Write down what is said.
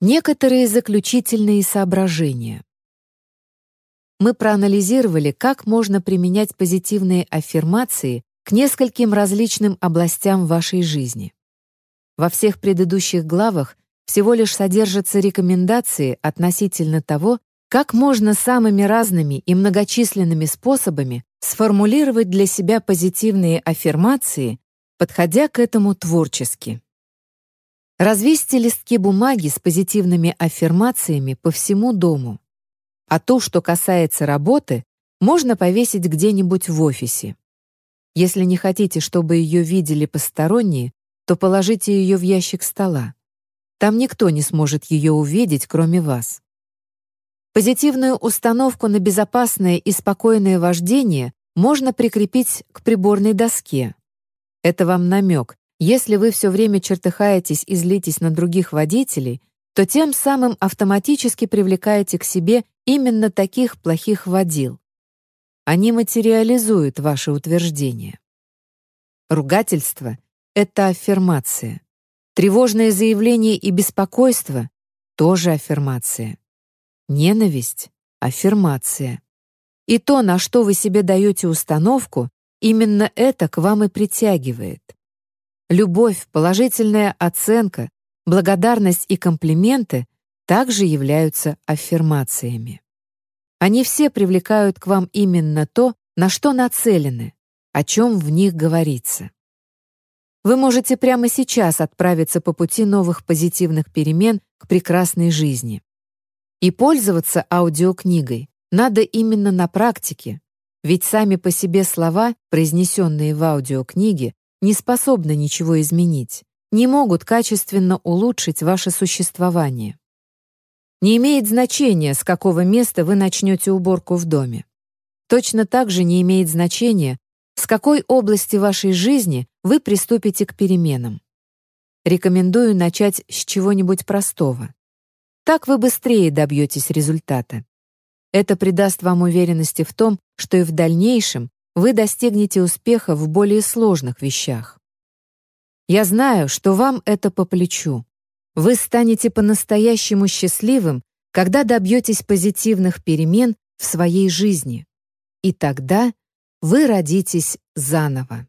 Некоторые заключительные соображения. Мы проанализировали, как можно применять позитивные аффирмации к нескольким различным областям вашей жизни. Во всех предыдущих главах всего лишь содержатся рекомендации относительно того, как можно самыми разными и многочисленными способами сформулировать для себя позитивные аффирмации, подходя к этому творчески. Развесьте листки бумаги с позитивными аффирмациями по всему дому. А то, что касается работы, можно повесить где-нибудь в офисе. Если не хотите, чтобы ее видели посторонние, то положите ее в ящик стола. Там никто не сможет ее увидеть, кроме вас. Позитивную установку на безопасное и спокойное вождение можно прикрепить к приборной доске. Это вам намек, если вы все время чертыхаетесь и злитесь на других водителей, то тем самым автоматически привлекаете к себе именно таких плохих водил. Они материализуют ваши утверждения. Ругательство — это аффирмация. Тревожное заявление и беспокойство — тоже аффирмация. Ненависть — аффирмация. И то, на что вы себе даете установку, именно это к вам и притягивает. Любовь, положительная оценка, благодарность и комплименты также являются аффирмациями. Они все привлекают к вам именно то, на что нацелены, о чем в них говорится. Вы можете прямо сейчас отправиться по пути новых позитивных перемен к прекрасной жизни. И пользоваться аудиокнигой надо именно на практике, ведь сами по себе слова, произнесенные в аудиокниге, не способны ничего изменить, не могут качественно улучшить ваше существование. Не имеет значения, с какого места вы начнете уборку в доме. Точно так же не имеет значения, с какой области вашей жизни вы приступите к переменам. Рекомендую начать с чего-нибудь простого. Так вы быстрее добьетесь результата. Это придаст вам уверенности в том, что и в дальнейшем вы достигнете успеха в более сложных вещах. Я знаю, что вам это по плечу. Вы станете по-настоящему счастливым, когда добьетесь позитивных перемен в своей жизни. И тогда вы родитесь заново.